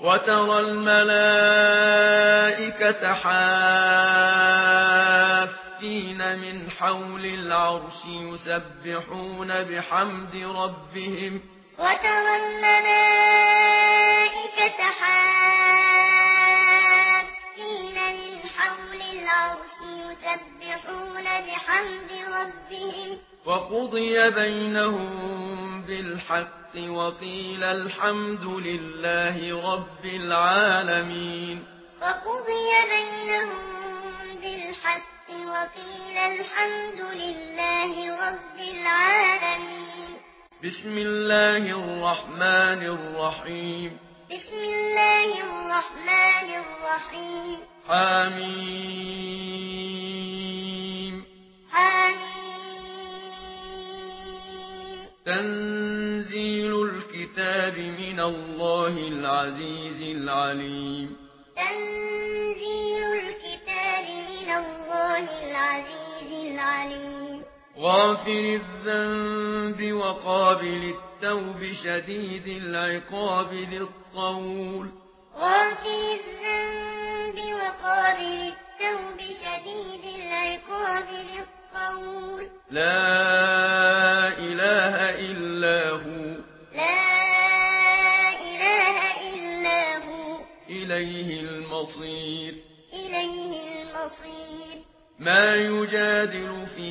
وترى الملائكة حافين من حول العرش يسبحون بحمد ربهم. وترى الملائكة حافين ربهم وقضي بينهم بالحق وقيل الحمد لله رب العالمين وقضي بينهم بالحق وقيل الحمد لله رب العالمين بسم الله الرحمن الرحيم بسم الله الرحمن الرحيم حميم تنزيل الكتاب من الله العزيز العليم. تنزيل الكتاب من الله العزيز العليم. غافر الذنب وقابل التوب شديد العقاب ذي الطول غافر الذنب وقابل التوب شديد العقاب ذي الطول لا إليه المصير. إليه المصير. ما يجادل في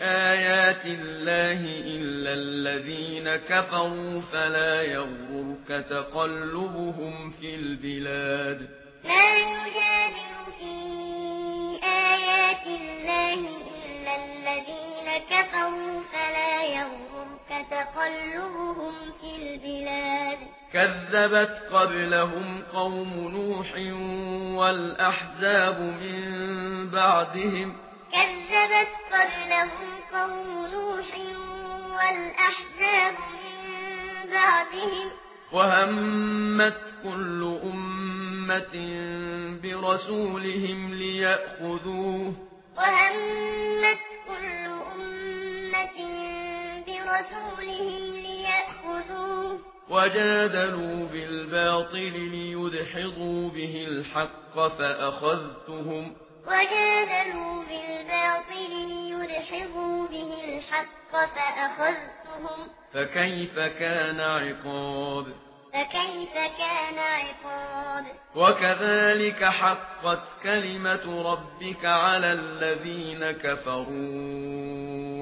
آيات الله إلا الذين كفروا فلا يغرك تقلبهم في البلاد. ما يجادل تقلبهم في البلاد. كذبت قبلهم قوم نوح والأحزاب من بعدهم. كذبت قبلهم قوم نوح والأحزاب من بعدهم. وهمت كل أمة برسولهم ليأخذوه. وهمت رَسُولِهِمْ ليأخذوه. وجادلوا بالباطل ليدحضوا به الحق فأخذتهم. وجادلوا بالباطل ليدحضوا به الحق فأخذتهم. فكيف كان عقاب؟ فكيف كان عقاب؟ وكذلك حقت كلمة ربك على الذين كفروا.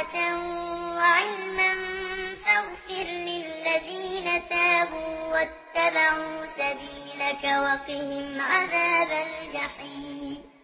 توبة وعلما فاغفر للذين تابوا واتبعوا سبيلك وقهم عذاب الجحيم.